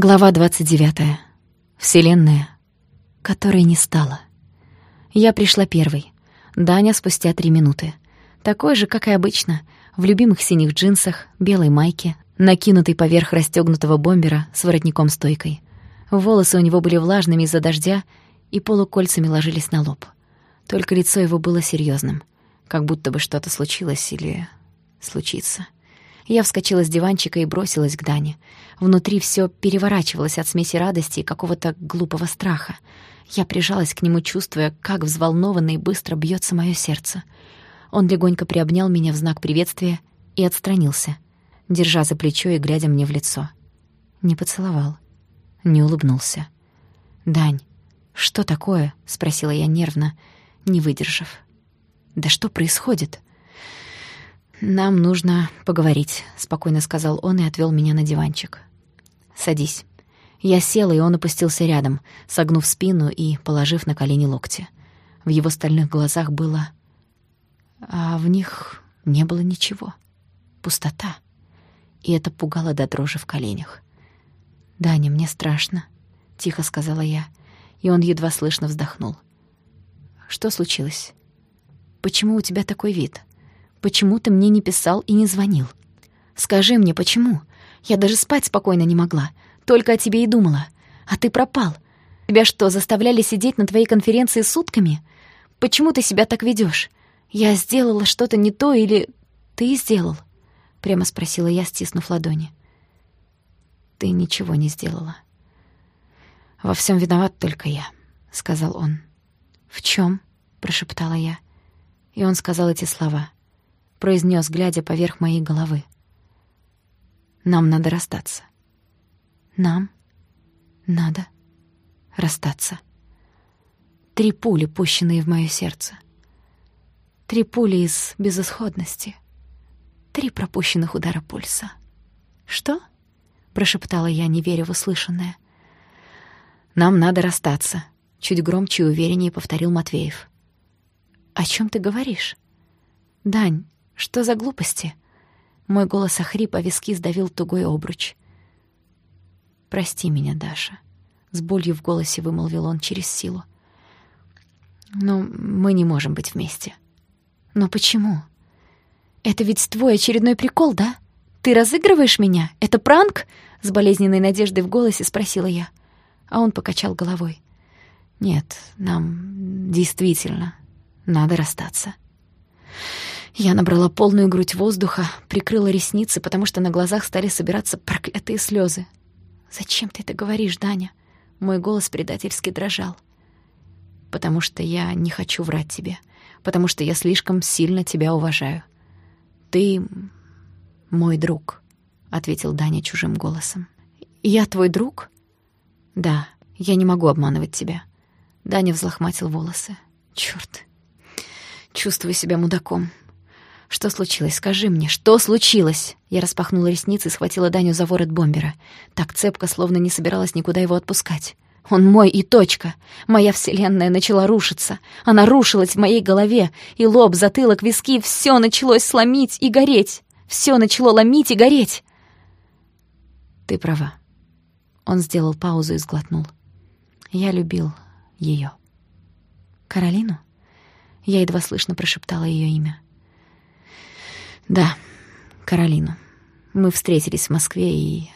Глава 29. Вселенная, которой не стало. Я пришла первой. Даня спустя три минуты. Такой же, как и обычно, в любимых синих джинсах, белой майке, накинутой поверх расстёгнутого бомбера с воротником-стойкой. Волосы у него были влажными из-за дождя и полукольцами ложились на лоб. Только лицо его было серьёзным, как будто бы что-то случилось или случится. Я вскочила с диванчика и бросилась к Дане. Внутри всё переворачивалось от смеси радости и какого-то глупого страха. Я прижалась к нему, чувствуя, как взволнованно и быстро бьётся моё сердце. Он легонько приобнял меня в знак приветствия и отстранился, держа за плечо и глядя мне в лицо. Не поцеловал, не улыбнулся. «Дань, что такое?» — спросила я нервно, не выдержав. «Да что происходит?» «Нам нужно поговорить», — спокойно сказал он и отвёл меня на диванчик. «Садись». Я села, и он опустился рядом, согнув спину и положив на колени локти. В его стальных глазах было... А в них не было ничего. Пустота. И это пугало до дрожи в коленях. «Даня, мне страшно», — тихо сказала я, и он едва слышно вздохнул. «Что случилось? Почему у тебя такой вид?» Почему ты мне не писал и не звонил? Скажи мне, почему? Я даже спать спокойно не могла. Только о тебе и думала. А ты пропал. Тебя что, заставляли сидеть на твоей конференции сутками? Почему ты себя так ведёшь? Я сделала что-то не то или ты сделал? Прямо спросила я, стиснув ладони. Ты ничего не сделала. Во всем виноват только я, сказал он. В чем? прошептала я. И он сказал эти слова произнес, глядя поверх моей головы. Нам надо расстаться. Нам надо расстаться. Три пули, пущенные в моё сердце. Три пули из безысходности. Три пропущенных удара пульса. Что? прошептала я, не веря в услышанное. Нам надо расстаться, чуть громче и увереннее повторил Матвеев. О чем ты говоришь? Дань, что за глупости? Мой голос охрип, а виски сдавил тугой обруч. «Прости меня, Даша», — с болью в голосе вымолвил он через силу. «Но мы не можем быть вместе». «Но почему? Это ведь твой очередной прикол, да? Ты разыгрываешь меня? Это пранк?» С болезненной надеждой в голосе спросила я. А он покачал головой. «Нет, нам действительно надо расстаться». Я набрала полную грудь воздуха, прикрыла ресницы, потому что на глазах стали собираться проклятые слезы. «Зачем ты это говоришь, Даня?» Мой голос предательски дрожал. «Потому что я не хочу врать тебе. Потому что я слишком сильно тебя уважаю. Ты мой друг», — ответил Даня чужим голосом. «Я твой друг?» «Да, я не могу обманывать тебя». Даня взлохматил волосы. «Чёрт. Чувствую себя мудаком. «Что случилось? Скажи мне, что случилось?» Я распахнула ресницы и схватила Даню за ворот бомбера. Так цепко, словно не собиралась никуда его отпускать. «Он мой и точка! Моя вселенная начала рушиться. Она рушилась в моей голове, и лоб, затылок, виски — все началось сломить и гореть. Все начало ломить и гореть!» «Ты права». Он сделал паузу и сглотнул. «Я любил ее. «Каролину?» Я едва слышно прошептала ее имя. Да, Каролину. Мы встретились в Москве, и...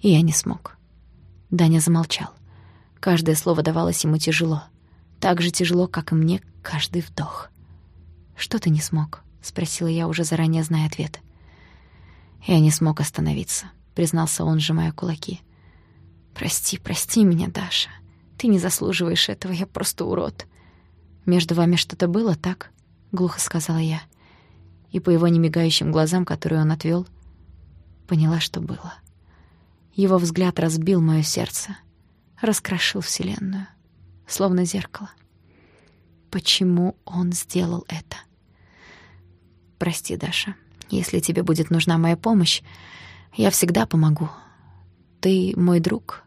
И я не смог. Даня замолчал. Каждое слово давалось ему тяжело. Так же тяжело, как и мне каждый вдох. «Что ты не смог?» — спросила я, уже заранее зная ответ. «Я не смог остановиться», — признался он, сжимая кулаки. «Прости, прости меня, Даша. Ты не заслуживаешь этого, я просто урод». «Между вами что-то было, так?» — глухо сказала я и по его немигающим глазам, которые он отвел, поняла, что было. Его взгляд разбил мое сердце, раскрошил вселенную, словно зеркало. Почему он сделал это? Прости, Даша, если тебе будет нужна моя помощь, я всегда помогу. Ты мой друг.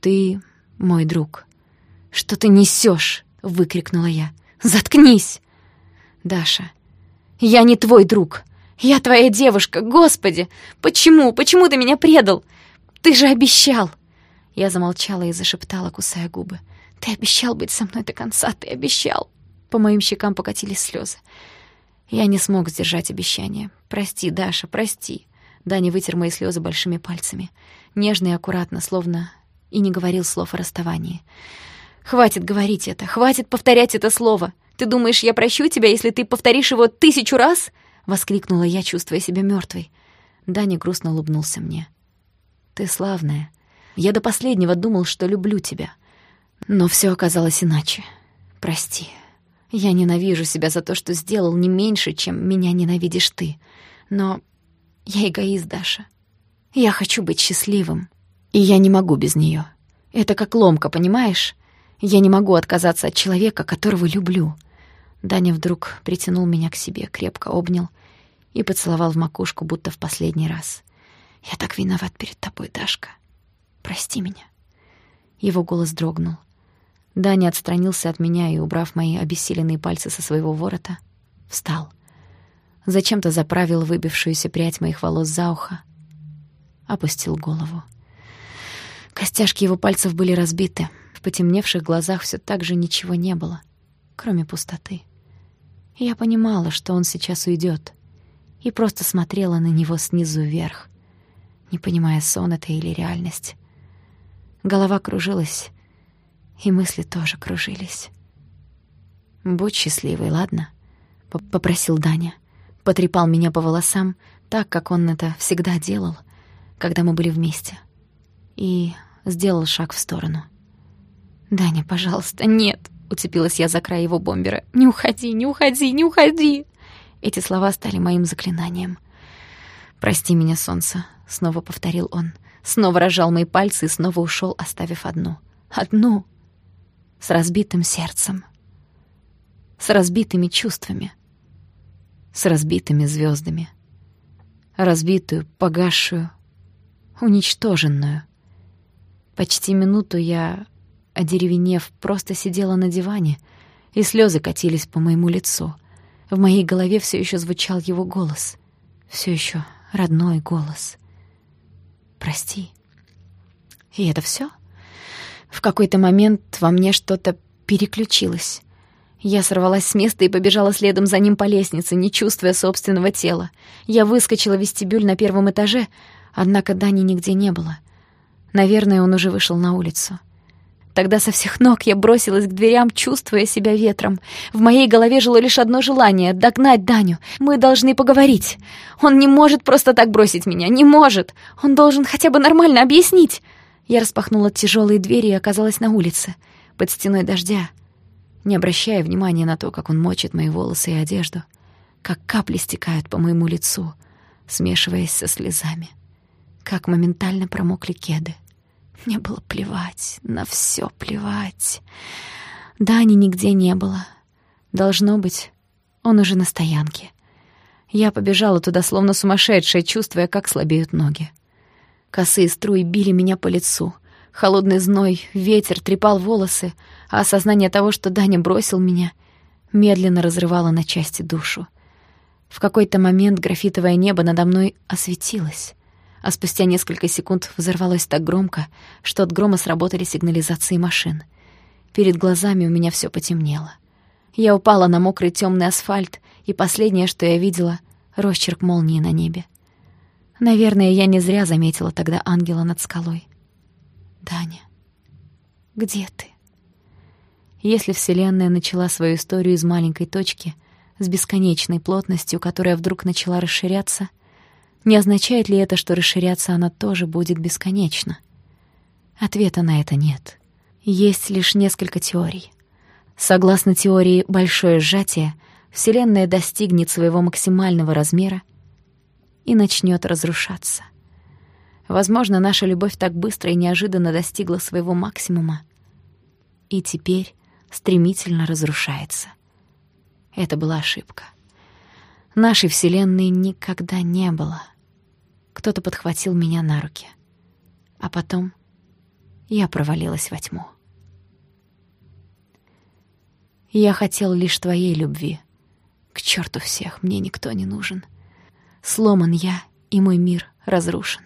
Ты мой друг. Что ты несешь? выкрикнула я. Заткнись. Даша, я не твой друг. Я твоя девушка. Господи, почему? Почему ты меня предал? Ты же обещал!» Я замолчала и зашептала, кусая губы. «Ты обещал быть со мной до конца, ты обещал!» По моим щекам покатились слезы. Я не смог сдержать обещание. «Прости, Даша, прости!» Даня вытер мои слезы большими пальцами. Нежно и аккуратно, словно и не говорил слов о расставании. «Хватит говорить это, хватит повторять это слово! Ты думаешь, я прощу тебя, если ты повторишь его тысячу раз?» — воскликнула я, чувствуя себя мертвой. Даня грустно улыбнулся мне. «Ты славная. Я до последнего думал, что люблю тебя. Но все оказалось иначе. Прости. Я ненавижу себя за то, что сделал не меньше, чем меня ненавидишь ты. Но я эгоист, Даша. Я хочу быть счастливым, и я не могу без нее. Это как ломка, понимаешь? Я не могу отказаться от человека, которого люблю. Даня вдруг притянул меня к себе, крепко обнял и поцеловал в макушку, будто в последний раз. «Я так виноват перед тобой, Дашка. Прости меня». Его голос дрогнул. Даня отстранился от меня и, убрав мои обессиленные пальцы со своего ворота, встал. Зачем-то заправил выбившуюся прядь моих волос за ухо, опустил голову. Костяшки его пальцев были разбиты. Потемневших глазах все так же ничего не было, кроме пустоты. Я понимала, что он сейчас уйдет, и просто смотрела на него снизу вверх, не понимая, сон это или реальность. Голова кружилась, и мысли тоже кружились. «Будь счастливой, ладно?» — попросил Даня. Потрепал меня по волосам, так, как он это всегда делал, когда мы были вместе. И сделал шаг в сторону. «Даня, пожалуйста, нет!» Уцепилась я за край его бомбера. «Не уходи, не уходи, не уходи!» Эти слова стали моим заклинанием. «Прости меня, солнце», — снова повторил он. Снова разжал мои пальцы и снова ушел, оставив одну. Одну. С разбитым сердцем. С разбитыми чувствами. С разбитыми звездами. Разбитую, погасшую, уничтоженную. Почти минуту я одеревенев, просто сидела на диване, и слезы катились по моему лицу. В моей голове все еще звучал его голос. Все еще родной голос. «Прости». И это все? В какой-то момент во мне что-то переключилось. Я сорвалась с места и побежала следом за ним по лестнице, не чувствуя собственного тела. Я выскочила в вестибюль на первом этаже, однако Дани нигде не было. Наверное, он уже вышел на улицу. Тогда со всех ног я бросилась к дверям, чувствуя себя ветром. В моей голове жило лишь одно желание — догнать Даню. Мы должны поговорить. Он не может просто так бросить меня, не может. Он должен хотя бы нормально объяснить. Я распахнула тяжелые двери и оказалась на улице, под стеной дождя, не обращая внимания на то, как он мочит мои волосы и одежду, как капли стекают по моему лицу, смешиваясь со слезами, как моментально промокли кеды. Мне было плевать, на все плевать. Дани нигде не было. Должно быть, он уже на стоянке. Я побежала туда, словно сумасшедшая, чувствуя, как слабеют ноги. Косые струи били меня по лицу. Холодный зной, ветер трепал волосы, а осознание того, что Даня бросил меня, медленно разрывало на части душу. В какой-то момент графитовое небо надо мной осветилось а спустя несколько секунд взорвалось так громко, что от грома сработали сигнализации машин. Перед глазами у меня все потемнело. Я упала на мокрый темный асфальт, и последнее, что я видела — росчерк молнии на небе. Наверное, я не зря заметила тогда ангела над скалой. «Даня, где ты?» Если Вселенная начала свою историю из маленькой точки, с бесконечной плотностью, которая вдруг начала расширяться — не означает ли это, что расширяться она тоже будет бесконечно? Ответа на это нет. Есть лишь несколько теорий. Согласно теории «большое сжатие», Вселенная достигнет своего максимального размера и начнет разрушаться. Возможно, наша любовь так быстро и неожиданно достигла своего максимума и теперь стремительно разрушается. Это была ошибка. Нашей Вселенной никогда не было — кто-то подхватил меня на руки. А потом я провалилась во тьму. Я хотел лишь твоей любви. К черту всех, мне никто не нужен. Сломан я, и мой мир разрушен.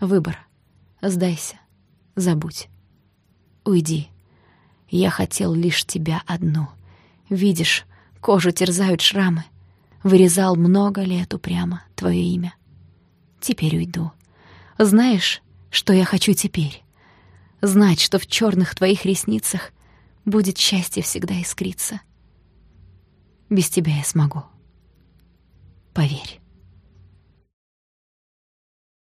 Выбор. Сдайся, забудь. Уйди. Я хотел лишь тебя одну. Видишь, кожу терзают шрамы. Вырезал много лет упрямо твое имя. Теперь уйду. Знаешь, что я хочу теперь? Знать, что в черных твоих ресницах будет счастье всегда искриться. Без тебя я смогу. Поверь.